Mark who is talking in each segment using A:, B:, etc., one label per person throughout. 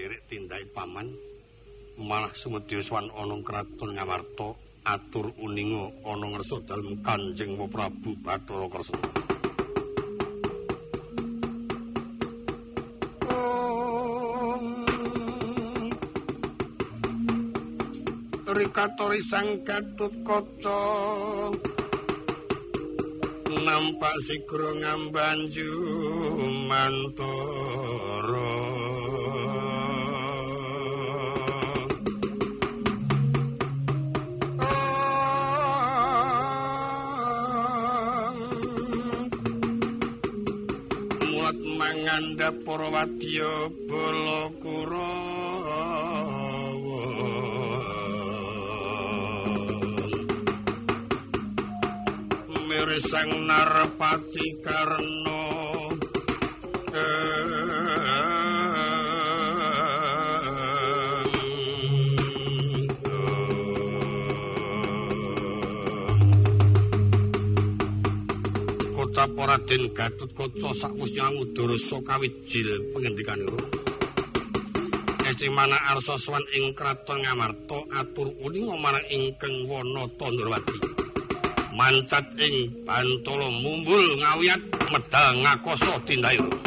A: nderek tindake paman malah sumedya swan ana kraton Ngamarta atur uninga ana ngersa dalem Kanjeng Prabu Bathara Kresna. Rikatori sang katut kaca. Nampak sigra ngambanju mantara para wadya bala sang narpati karno Raden Gatut Kaca sakwusnya ngudara kawijil pengendikanipun Estimana arsa swan ing kraton Ngamarta atur uning marang ingkang wana Tandrawati. Mancat ing bantala mumbul ngawiyat medal ngakoso tindayu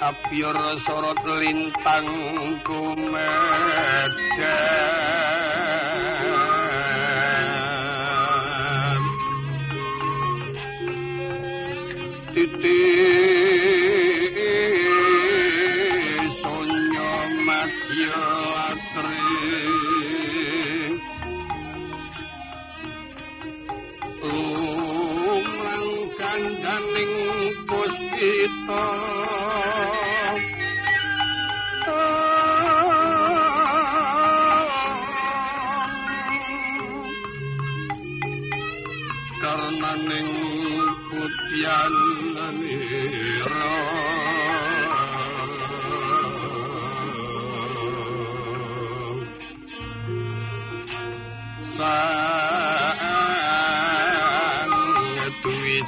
A: Apyor sorot lintang kumedan sang duwi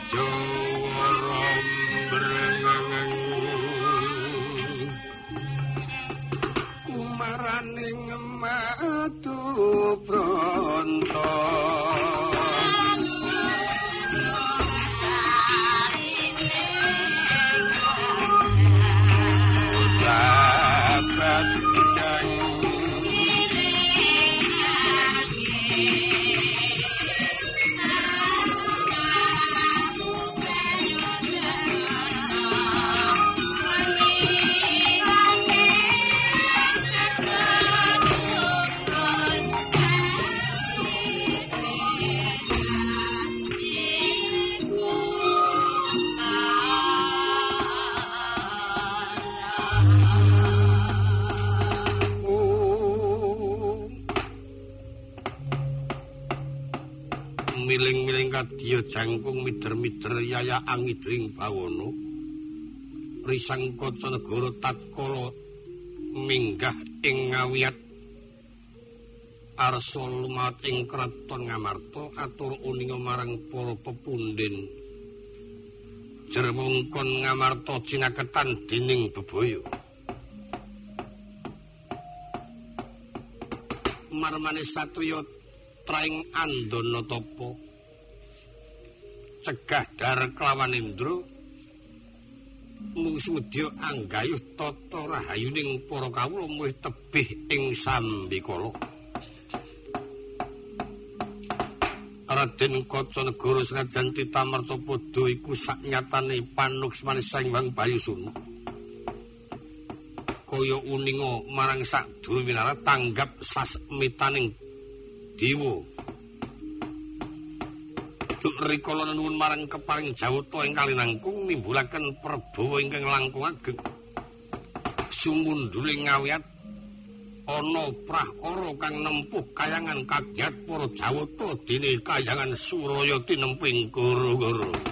A: miling-miling kadya jangkung mider-mider yaya angidring bawono risang kaca negara tatkala minggah ing ngawiyat. Arsa lumat ing kraton ngamarta atur uninga marang para pepunden. Jerwungkon ngamarta jinaketan dening bebaya marmane satriya traing andana tapa cegah dar kelawan indra musudya anggayuh tata rahayuning para kawula muih tebih ing sambikala. Raden Kaca Negara Senajan Titamarca padha iku saknyatane panuksmane Sang Hyang Bayusuna kaya uninga marang sadurunge winara tanggap sasmitaning dewa. Duk rikala nuwun marang keparing jawata ing kalinangkung nimbulaken prabawa ingkang langkung ageng. Sumunduling ngawiyat ana prahara kang nempuh kayangan kagyat para jawata dene kayangan suraya tinemping goro-goro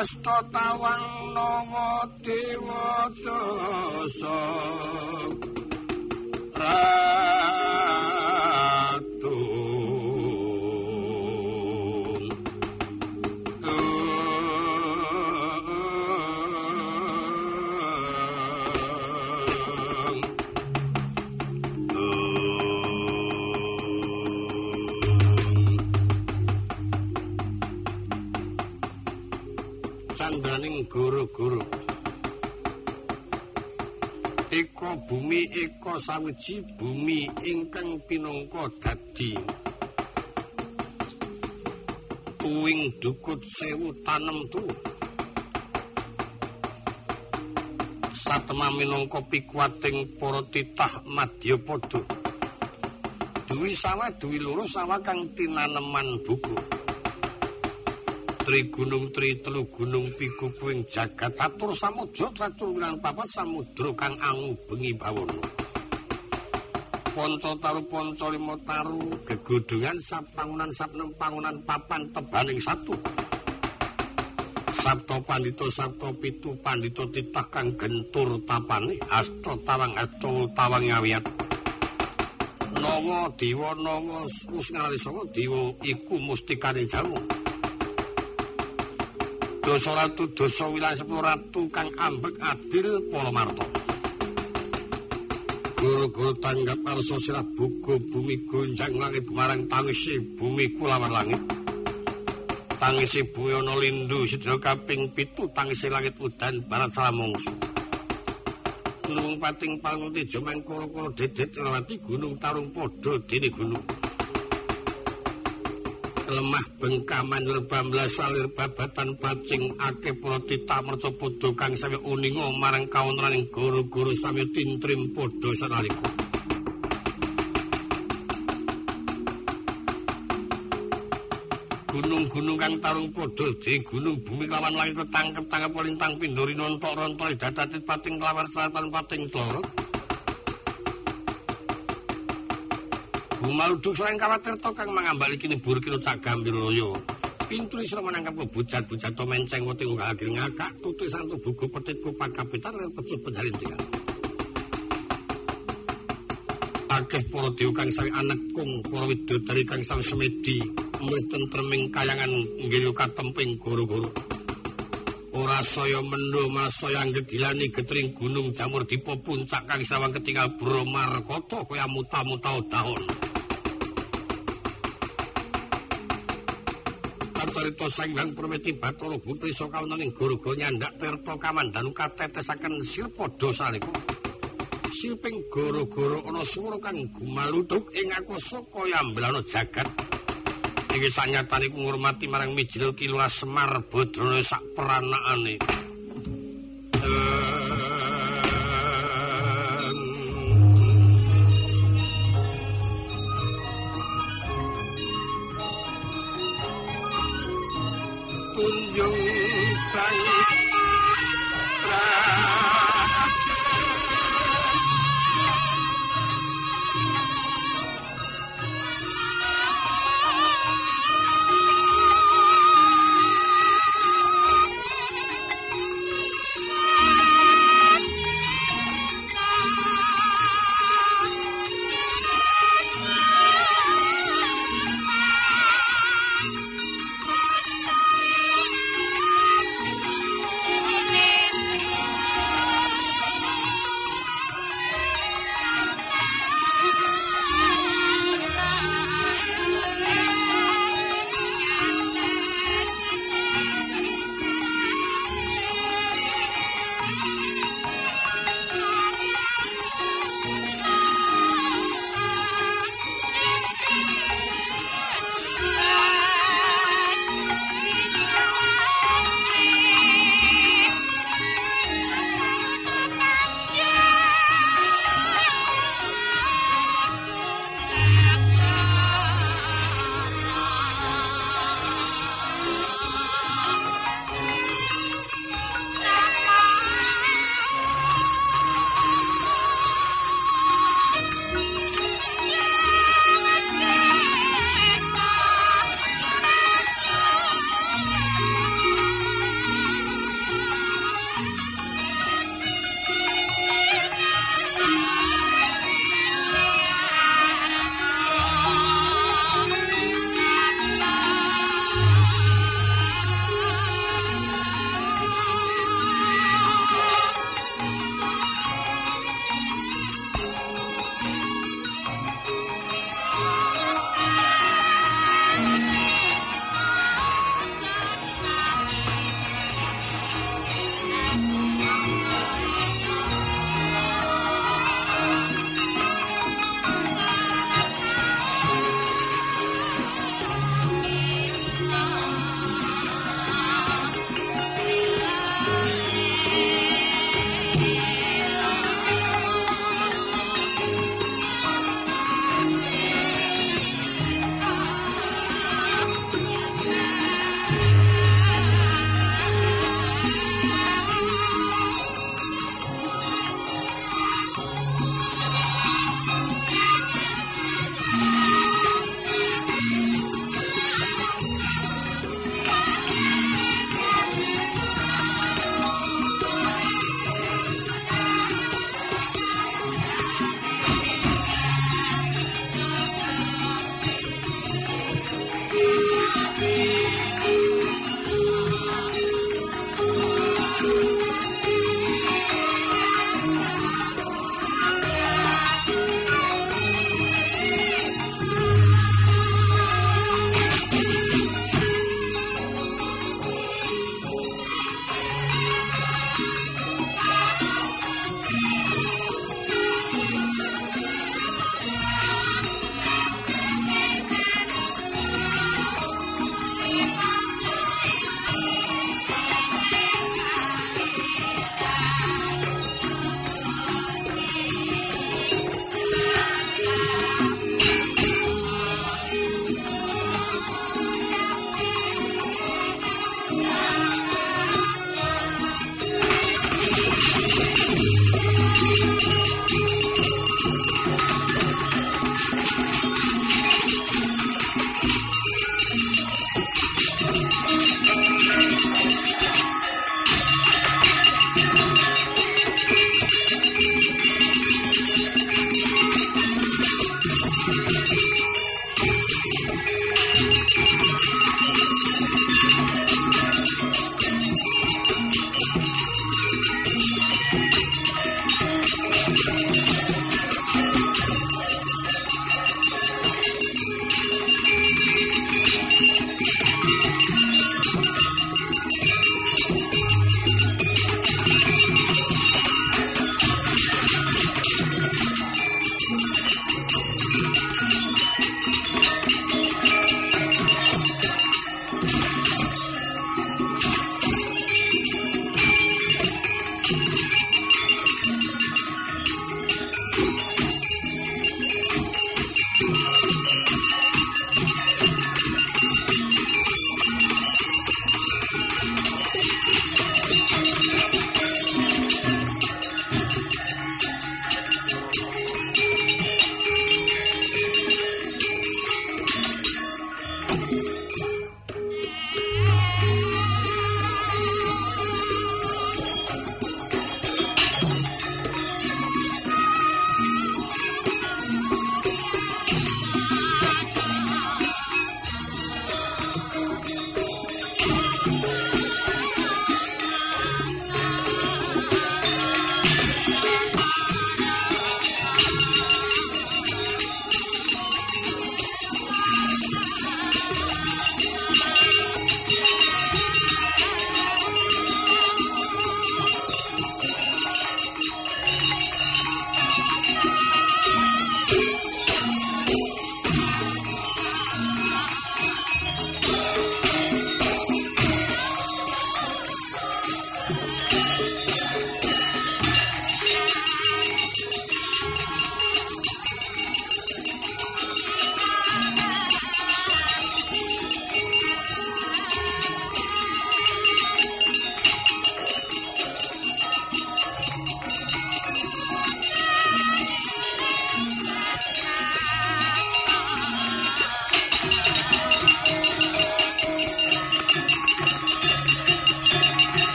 A: asta tawang nawa dewa dosa guru-guru. Eko bumi eko sawiji bumi ingkang pinangka dadi tuwing dukut sewu tanem tuh. Satema minangka pikuwating para titah Madyapada. Duwi sawah duwi loro sawah kang tinaneman buku. Tri gunung tri telu gunung piku puing jagat catur samudra catur wilan papat samudra kang angu bengi bawono ponco taru ponco limo taru gegodungan sapangunan sapnem pangunan papan tebaning satu. Sabto pandito sabto pitu pandito titah kang gentur tapane asto tawang asto tawang ngawiyat Nawa diwa nawa usngali sanga diwa iku mustikane jamu dosa ratu dosa wilayah sepuluh ratu kang ambek adil polomarto. Guru-guru tanggap arso sirah buku bumi gonjang langit marang tangisi bumi kulawan langit. Tangisi bumi ono lindu sidro kaping pitu tangisi langit udan barat salamongsu Gunung pating panguti jomeng koro-koro dedet irawati gunung tarung podo dini gunung lemah bengkah manur bamblas salir babatan pacing ake protita merca padha kang sami uninga marang kawontenaning guru-guru sami tintrim padha sanalika. Gunung-gunung kang tarung padha di gunung bumi lawan langit ketangkep tangkep lintang pindori nontok rontok dadatit pating lawan selatan pating tlorot Gumaluduk sareng kawatir to kang mangambali kini bur kino cagambir loyo. Pintu isra menangkap kebujat-bujat to menceng wote unggah agil ngakak tutu santu buku petit kupat kapitan dan pecut penjalin tinggal. Akeh poro diu kang sawi anak kung poro widu dari kang sawi semedi mulih tentreming kayangan ngilu katemping guru-guru. Ora Masaya mendo masaya gegilani getring gunung jamur dipo puncak kang sawang ketinggal Bromarkata kaya muta-muta daun. Carita sanggang permeti Bathara Butrisa kawonaning guru-guru nyandak tirta kamandanu katetesaken sirpa dosanipun. Siping guru-guru ana swara kang gumaludhuk ing akasa kaya amblana jagat. Iki sanyatane ku ngurmati marang Mijil Kilura Semar Badrana sak peranakane.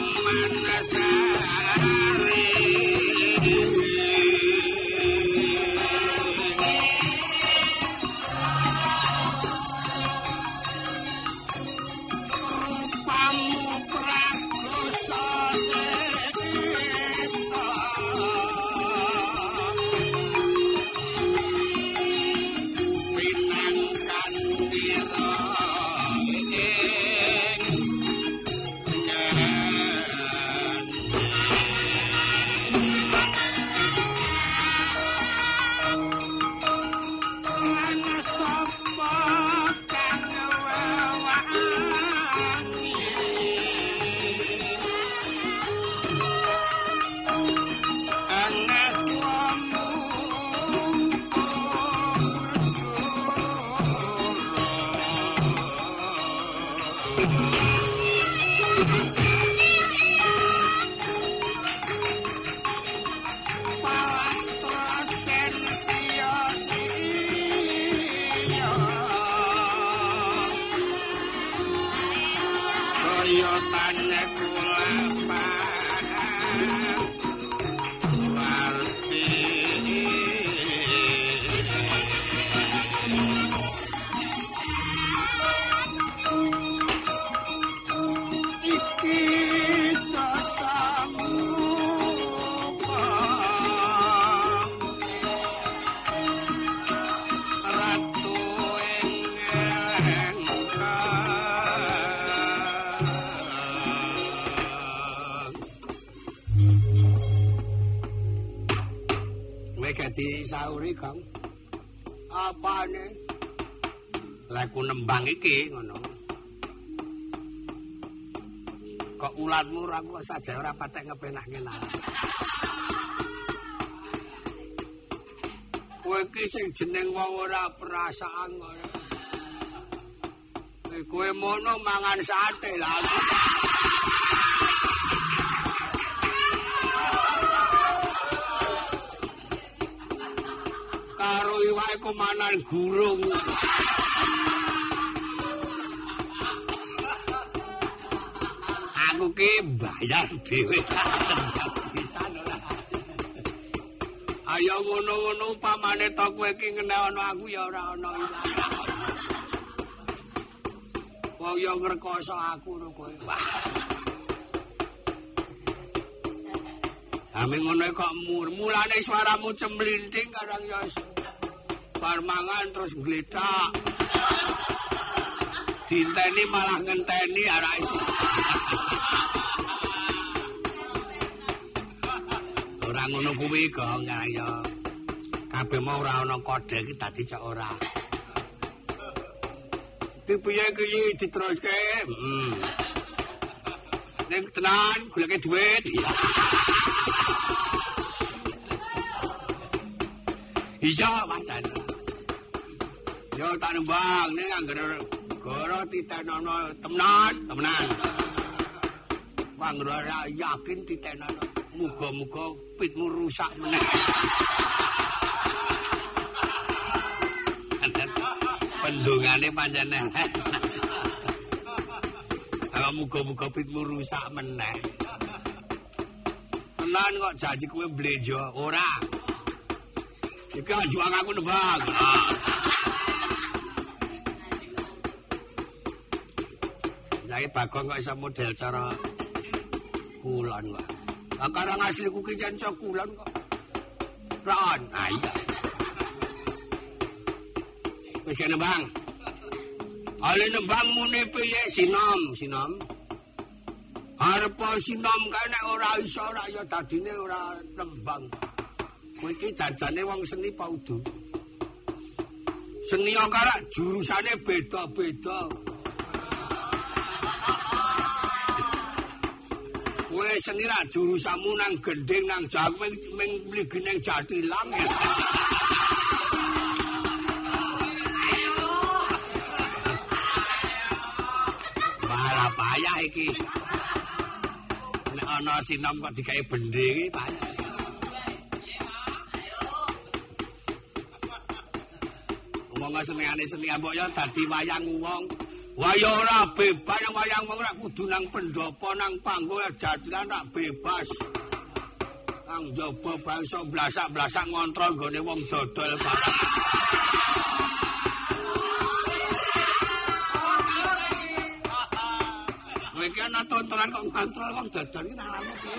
A: Madrasah Ar-Rahim disauri Kang. Apane? Leku nembang iki ngono. Kok ulatmu ora kok saja ora patek ngepenake nang. Kowe iki sing jeneng wong ora perasaan ngono. Kowe mono mangan sate lah. Iwake komanan gurung. Aku ki bayar dhewe. Ayo ngono-ngono upamane to kowe ki ngene ana aku ya ora ana. Wong yo ngrekoso aku lho kowe. Ame ngono kok mulane suaramu cemlinting kadang ya bar mangan terus gledak. Dinteni malah ngenteni arek. Ora ngono kuwi kok ya. Kabeh mau ora ana kode iki dadi cok ora. Dipiye iki diteruske? Hmm. Ning tenan goleke dhuwit. Iya, Mas. Yo tak nembang ning anggere goro titenono temenan, temenan. Bang ora yakin titenono. Muga-muga pitmu rusak meneh. Pendungane pancen elek. Kalau muga-muga pitmu rusak meneh. Tenan kok janji kowe blejo ora. Iki juang aku nembang. Saiki Bagong kok iso model cara kulon kok. Lah karang asli kuwi jan kulon kok. Ron, ah iya. Wis kene, Bang. Ale nembang mune piye sinom, sinom. Arep sinom kene ora iso ora ya dadine ora nembang. Kowe iki jajane wong seni paudu. Seni karo jurusane beda-beda. Kowe seni ra jurusamu nang gending nang jago ming mligi nang jatilang ya. Malah payah iki. Nek ana sinom kok digawe bendhe iki payah. Wong senengane seni ambok ya dadi wayang wong. Waya ora bebas nang wayang ora kudu nang pendopo nang panggung jadilan tak bebas. Nang jaba bangsa blasak-blasak ngontrol gone wong dodol. Kowe iki ana tontonan kok ngontrol wong dodol iki nang lamu piye?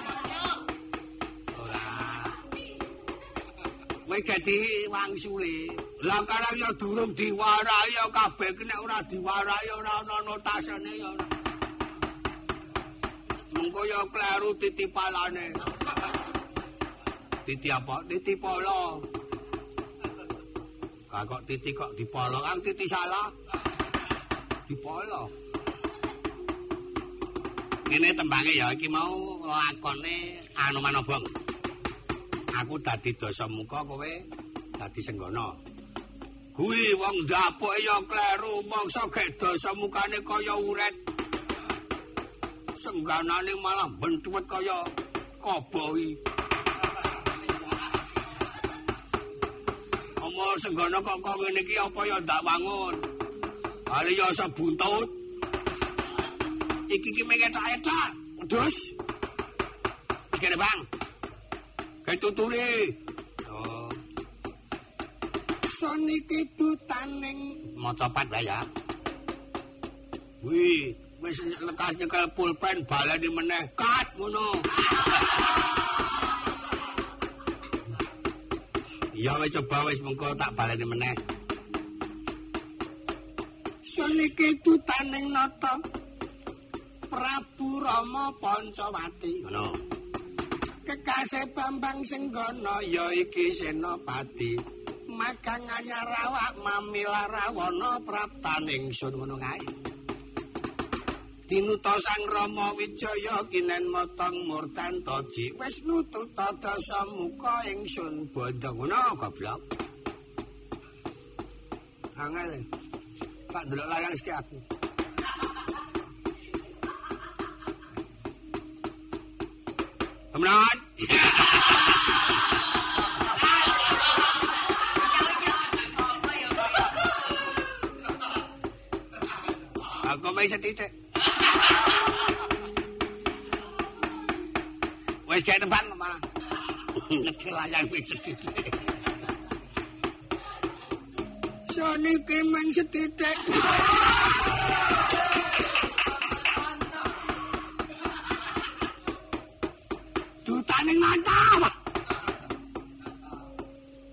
A: Ora. Kowe dadi wangsule. Lah karang ya durung diwarai ya kabeh nek ora diwarai ora ana notasane ya. Mengko ya kleru titipalane. Titi apa? Titi polo. Kok titi kok dipolo? Kang titi salah. Dipolo. Ini tembange ya iki mau lakone anu manobong. Aku dadi dosa muka kowe dadi senggono. Kuwi wong ndapoke ya kleru mongso gek dosa mukane kaya uret. Sengganane malah bentuwet kaya koboi. Omo senggono kok kok ngene iki apa ya ndak wangun. Ali ya sebuntut. Iki iki mengetak-etak. Wedhus. Iki Bang. Kayak. Soniki tutaning maca pat wae ya. Wih, wis lekas nyekel pulpen baleni meneh. Kat ngono. Ya wis coba wis mengko tak baleni meneh. Soniki tutaning nata. Prabu Rama Pancawati. Ngono. Kekasih Bambang Senggono ya iki Senopati. Magang anyar awak mamila rawana praptaning sun ngono kae. Tinuta Sang Rama Wijaya kinen motong murtantaji wis nutut dasa muka ingsun bondo ngono goblok. Angel. Tak delok layang sik aku. Temenan. Setitik. Wis kae depan malah. Nek layang wis setitik. Saniki mung setitik. Dutaning mantap.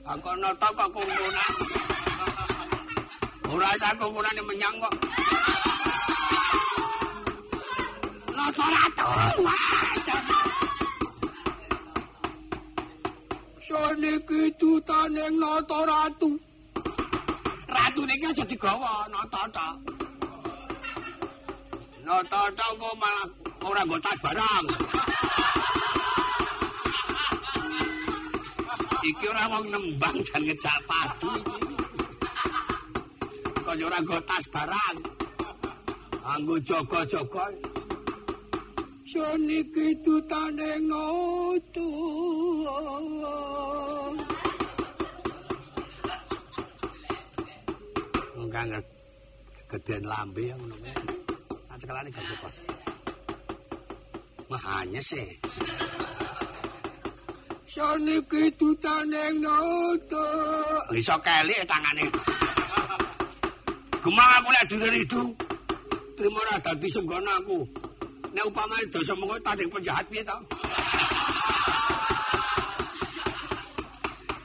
A: Aku nata kok kungkunan. Ora sak kungkunane menyang kok. Saniki dutaning nata ratu. Ratu niki aja digawa nata ta. Nata ta kok malah ora nggo tas barang. iki ora wong nembang jan ngejak padu iki. Kaya ora nggo tas barang. Anggo jaga-jaga. Saniki tutane ngoto. Enggak gedean lambe ngono. Acekelane gak cukup. Wah, hanya sih. saniki dutaning noto. Iso kelik tangane. Gemang aku lek diridu. Trimo ora dadi senggono aku. Nek upamane dosa mengko tanding penjahat piye to?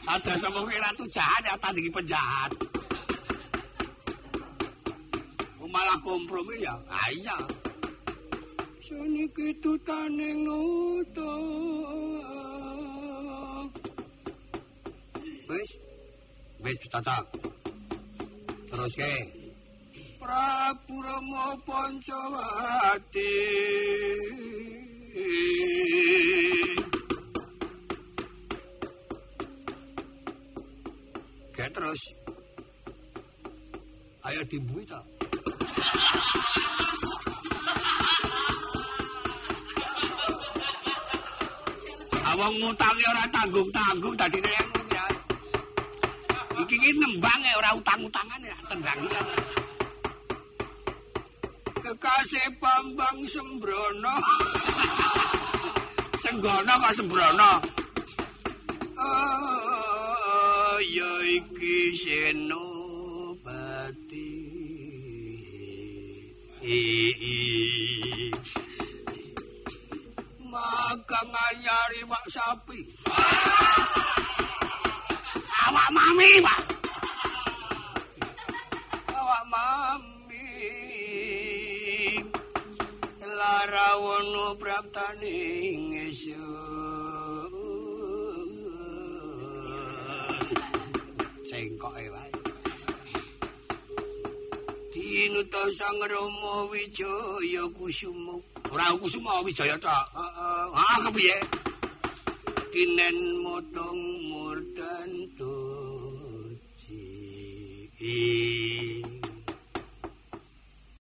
A: Ada sama ratu jahat ya tandingi penjahat. Malah kompromi ya. Ah iya. Saniki dutaning noto. wis wis cocok terus ke Prabu Rama Pancawati. Ke terus. Ayo dibui tak Awang ngutangi ora tanggung-tanggung tadi nek iki nembang ora utang-utangan ya tendang kekasih Bambang Sembrono. Senggono kok Sembrono. Oh, ya iki senopati. Ii. Magang anyari wak sapi. Awak mami, Pak. Larawono praptaning esun. Cengkoke wae. Dinuta Sang Rama Wijaya Kusuma. Ora Kusuma Wijaya tok. Heeh. Ah kepiye? Kinen motong murdan toci.